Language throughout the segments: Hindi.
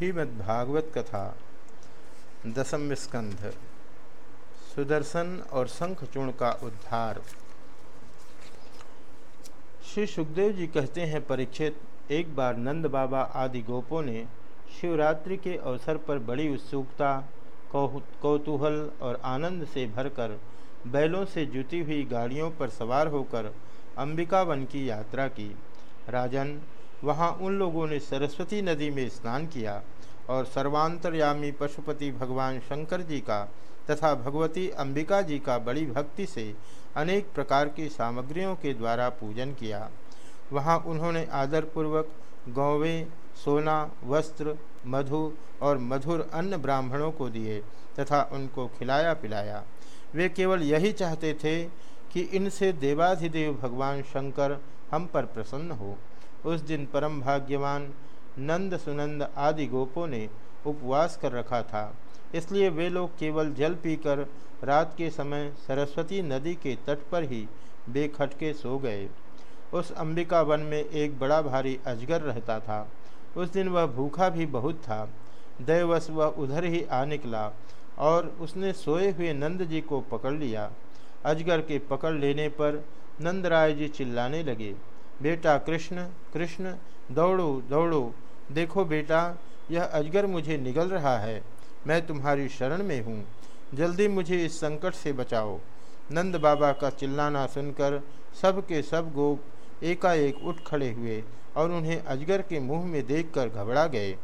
श्रीमद्भागवत कथा, दसम स्कंध, सुदर्शन और शंखचूर्ण का उद्धार। श्री सुखदेव जी कहते हैं, परीक्षित, एक बार नंद बाबा आदि गोपों ने शिवरात्रि के अवसर पर बड़ी उत्सुकता कौतूहल और आनंद से भरकर बैलों से जुती हुई गाड़ियों पर सवार होकर अंबिकावन की यात्रा की। राजन वहाँ उन लोगों ने सरस्वती नदी में स्नान किया और सर्वांतर्यामी पशुपति भगवान शंकर जी का तथा भगवती अंबिका जी का बड़ी भक्ति से अनेक प्रकार की सामग्रियों के द्वारा पूजन किया। वहाँ उन्होंने आदरपूर्वक गौवें, सोना, वस्त्र, मधु और मधुर अन्य ब्राह्मणों को दिए तथा उनको खिलाया पिलाया। वे केवल यही चाहते थे कि इनसे देवाधिदेव भगवान शंकर हम पर प्रसन्न हो। उस दिन परम भाग्यवान नंद सुनंद आदि गोपों ने उपवास कर रखा था। इसलिए वे लोग केवल जल पीकर रात के समय सरस्वती नदी के तट पर ही बेखटके सो गए। उस अंबिका वन में एक बड़ा भारी अजगर रहता था। उस दिन वह भूखा भी बहुत था। दैवश वह उधर ही आ निकला और उसने सोए हुए नंद जी को पकड़ लिया। अजगर के पकड़ लेने पर नंदराय जी चिल्लाने लगे। बेटा कृष्ण कृष्ण, दौड़ो दौड़ो। देखो बेटा, यह अजगर मुझे निगल रहा है। मैं तुम्हारी शरण में हूँ। जल्दी मुझे इस संकट से बचाओ। नंद बाबा का चिल्लाना सुनकर सब के सब गोप एकाएक उठ खड़े हुए और उन्हें अजगर के मुँह में देखकर घबरा गए।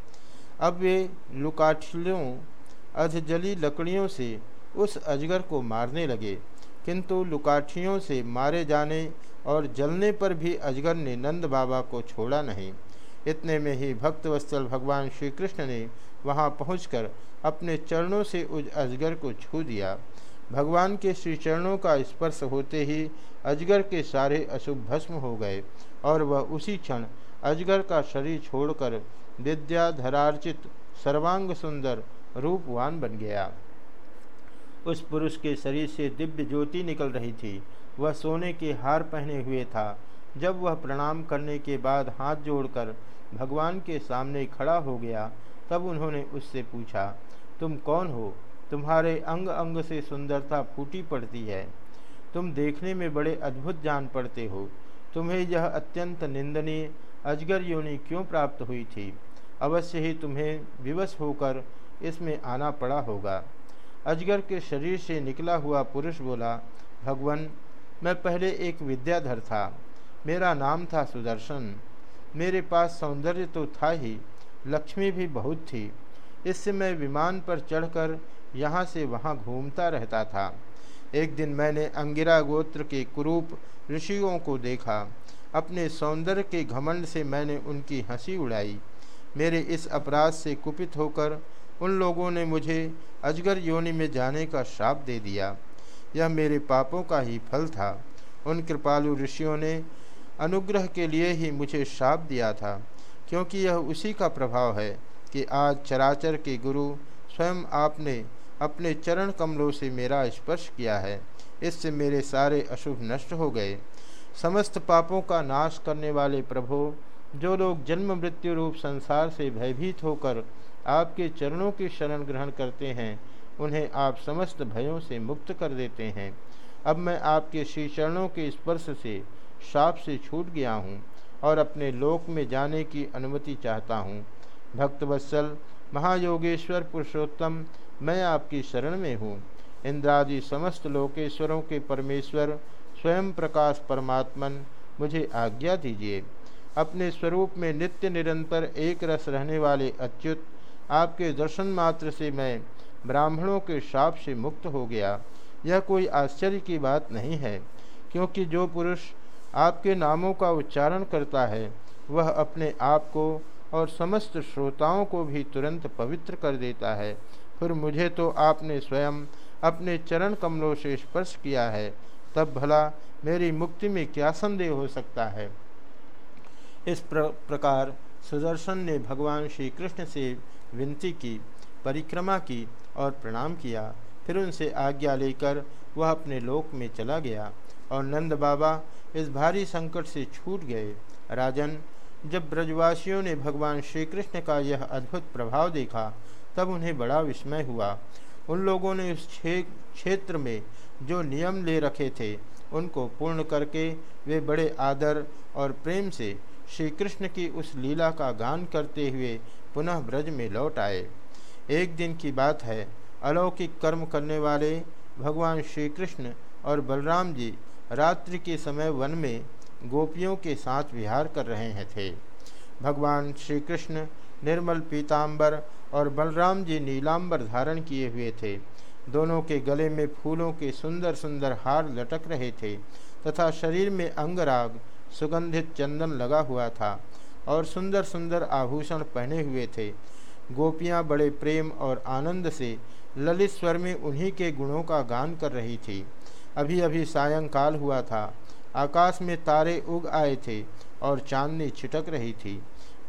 अब वे लुकाठियों अधजली लकड़ियों से उस अजगर को मारने लगे। किंतु लुकाठियों से मारे जाने और जलने पर भी अजगर ने नंद बाबा को छोड़ा नहीं। इतने में ही भक्तवत्सल भगवान श्री कृष्ण ने वहाँ पहुंचकर अपने चरणों से उस अजगर को छू दिया। भगवान के श्री चरणों का स्पर्श होते ही अजगर के सारे अशुभ भस्म हो गए और वह उसी क्षण अजगर का शरीर छोड़कर विद्याधरार्चित सर्वांग सुंदर रूपवान बन गया। उस पुरुष के शरीर से दिव्य ज्योति निकल रही थी। वह सोने के हार पहने हुए था। जब वह प्रणाम करने के बाद हाथ जोड़कर भगवान के सामने खड़ा हो गया, तब उन्होंने उससे पूछा, तुम कौन हो? तुम्हारे अंग अंग से सुंदरता फूटी पड़ती है। तुम देखने में बड़े अद्भुत जान पड़ते हो। तुम्हें यह अत्यंत निंदनीय अजगर योनि क्यों प्राप्त हुई थी? अवश्य ही तुम्हें विवश होकर इसमें आना पड़ा होगा। अजगर के शरीर से निकला हुआ पुरुष बोला, भगवान मैं पहले एक विद्याधर था। मेरा नाम था सुदर्शन। मेरे पास सौंदर्य तो था ही, लक्ष्मी भी बहुत थी। इससे मैं विमान पर चढ़कर यहाँ से वहाँ घूमता रहता था। एक दिन मैंने अंगिरा गोत्र के कुरूप ऋषियों को देखा। अपने सौंदर्य के घमंड से मैंने उनकी हँसी उड़ाई। मेरे इस अपराध से कुपित होकर उन लोगों ने मुझे अजगर योनि में जाने का श्राप दे दिया। यह मेरे पापों का ही फल था। उन कृपालु ऋषियों ने अनुग्रह के लिए ही मुझे श्राप दिया था, क्योंकि यह उसी का प्रभाव है कि आज चराचर के गुरु स्वयं आपने अपने चरण कमलों से मेरा स्पर्श किया है। इससे मेरे सारे अशुभ नष्ट हो गए। समस्त पापों का नाश करने वाले प्रभो, जो लोग जन्म मृत्यु रूप संसार से भयभीत होकर आपके चरणों की शरण ग्रहण करते हैं उन्हें आप समस्त भयों से मुक्त कर देते हैं। अब मैं आपके श्री चरणों के स्पर्श से शाप से छूट गया हूँ और अपने लोक में जाने की अनुमति चाहता हूँ। भक्तवत्सल महायोगेश्वर पुरुषोत्तम, मैं आपकी शरण में हूँ। इंद्रादि समस्त लोकेश्वरों के परमेश्वर, स्वयं प्रकाश परमात्मन, मुझे आज्ञा दीजिए। अपने स्वरूप में नित्य निरंतर एक रस रहने वाले अच्युत, आपके दर्शन मात्र से मैं ब्राह्मणों के शाप से मुक्त हो गया। यह कोई आश्चर्य की बात नहीं है क्योंकि जो पुरुष आपके नामों का उच्चारण करता है वह अपने आप को और समस्त श्रोताओं को भी तुरंत पवित्र कर देता है। फिर मुझे तो आपने स्वयं अपने चरण कमलों से स्पर्श किया है तब भला मेरी मुक्ति में क्या संदेह हो सकता है? इस प्र, प्रकार सुदर्शन ने भगवान श्री कृष्ण से विनती की। परिक्रमा की और प्रणाम किया। फिर उनसे आज्ञा लेकर वह अपने लोक में चला गया और नंद बाबा इस भारी संकट से छूट गए। राजन, जब ब्रजवासियों ने भगवान श्री कृष्ण का यह अद्भुत प्रभाव देखा, तब उन्हें बड़ा विस्मय हुआ। उन लोगों ने उस क्षेत्र में जो नियम ले रखे थे, उनको पूर्ण करके वे बड़े आदर और प्रेम से श्री कृष्ण की उस लीला का गान करते हुए पुनः ब्रज में लौट आए। एक दिन की बात है। अलौकिक कर्म करने वाले भगवान श्री कृष्ण और बलराम जी रात्रि के समय वन में गोपियों के साथ विहार कर रहे थे। भगवान श्री कृष्ण निर्मल पीताम्बर और बलराम जी नीलांबर धारण किए हुए थे। दोनों के गले में फूलों के सुंदर सुंदर हार लटक रहे थे तथा शरीर में अंगराग, सुगंधित चंदन लगा हुआ था और सुंदर सुंदर आभूषण पहने हुए थे। गोपियाँ बड़े प्रेम और आनंद से ललित स्वर में उन्हीं के गुणों का गान कर रही थी। अभी अभी सायंकाल हुआ था। आकाश में तारे उग आए थे और चांदनी छिटक रही थी।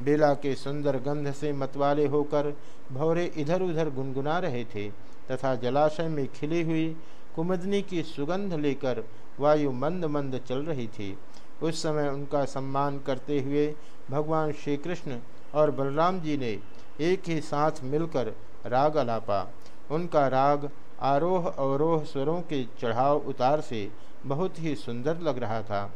बेला के सुंदर गंध से मतवाले होकर भौरे इधर उधर गुनगुना रहे थे तथा जलाशय में खिली हुई कुमदनी की सुगंध लेकर वायु मंद मंद चल रही थी। उस समय उनका सम्मान करते हुए भगवान श्री कृष्ण और बलराम जी ने एक ही साथ मिलकर राग अलापा। उनका राग आरोह अवरोह स्वरों के चढ़ाव उतार से बहुत ही सुंदर लग रहा था।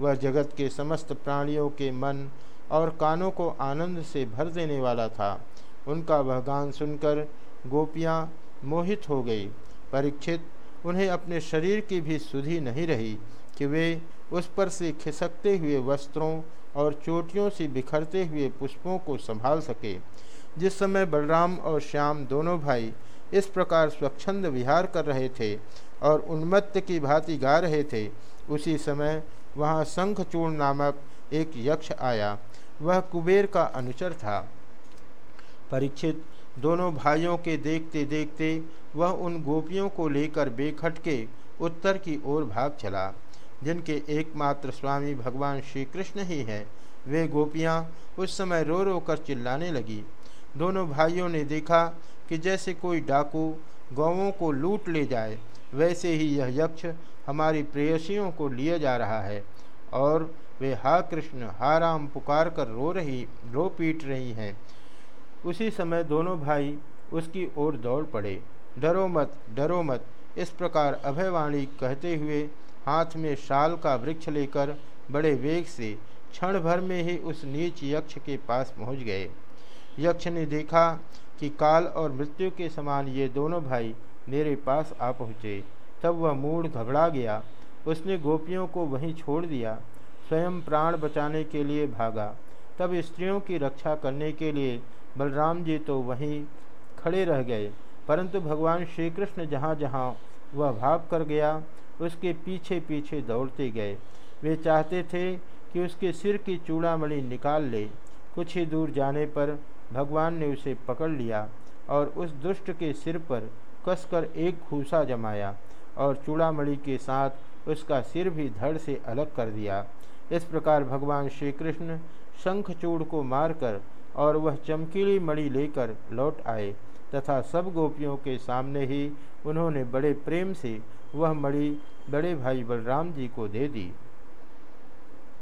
वह जगत के समस्त प्राणियों के मन और कानों को आनंद से भर देने वाला था। उनका वह गान सुनकर गोपियाँ मोहित हो गई। परीक्षित, उन्हें अपने शरीर की भी सुधि नहीं रही कि वे उस पर से खिसकते हुए वस्त्रों और चोटियों से बिखरते हुए पुष्पों को संभाल सके। जिस समय बलराम और श्याम दोनों भाई इस प्रकार स्वच्छंद विहार कर रहे थे और उन्मत्त की भांति गा रहे थे, उसी समय वहाँ शंखचूर्ण नामक एक यक्ष आया। वह कुबेर का अनुचर था। परीक्षित दोनों भाइयों के देखते देखते वह उन गोपियों को लेकर बेखट के उत्तर की ओर भाग चला। जिनके एकमात्र स्वामी भगवान श्री कृष्ण ही हैं, वे गोपियाँ उस समय रो रो कर चिल्लाने लगी। दोनों भाइयों ने देखा कि जैसे कोई डाकू गौवों को लूट ले जाए, वैसे ही यह यक्ष हमारी प्रेयसियों को लिए जा रहा है और वे हा कृष्ण, हा राम पुकार कर रो रही, रो पीट रही हैं। उसी समय दोनों भाई उसकी ओर दौड़ पड़े। डरो मत डरो मत, इस प्रकार अभयवाणी कहते हुए हाथ में शाल का वृक्ष लेकर बड़े वेग से क्षण भर में ही उस नीच यक्ष के पास पहुँच गए। यक्ष ने देखा कि काल और मृत्यु के समान ये दोनों भाई मेरे पास आ पहुँचे। तब वह मूड घबरा गया। उसने गोपियों को वहीं छोड़ दिया। स्वयं प्राण बचाने के लिए भागा। तब स्त्रियों की रक्षा करने के लिए बलराम जी तो वहीं खड़े रह गए। परंतु भगवान श्री कृष्ण जहाँ जहाँ वह भाग कर गया उसके पीछे पीछे दौड़ते गए। वे चाहते थे कि उसके सिर की चूड़ामणि निकाल ले। कुछ ही दूर जाने पर भगवान ने उसे पकड़ लिया और उस दुष्ट के सिर पर कसकर एक घूसा जमाया और चूड़ामणि के साथ उसका सिर भी धड़ से अलग कर दिया। इस प्रकार भगवान श्री कृष्ण शंखचूड़ को मारकर और वह चमकीली मणि लेकर लौट आए तथा सब गोपियों के सामने ही उन्होंने बड़े प्रेम से वह मणि बड़े भाई बलराम जी को दे दी।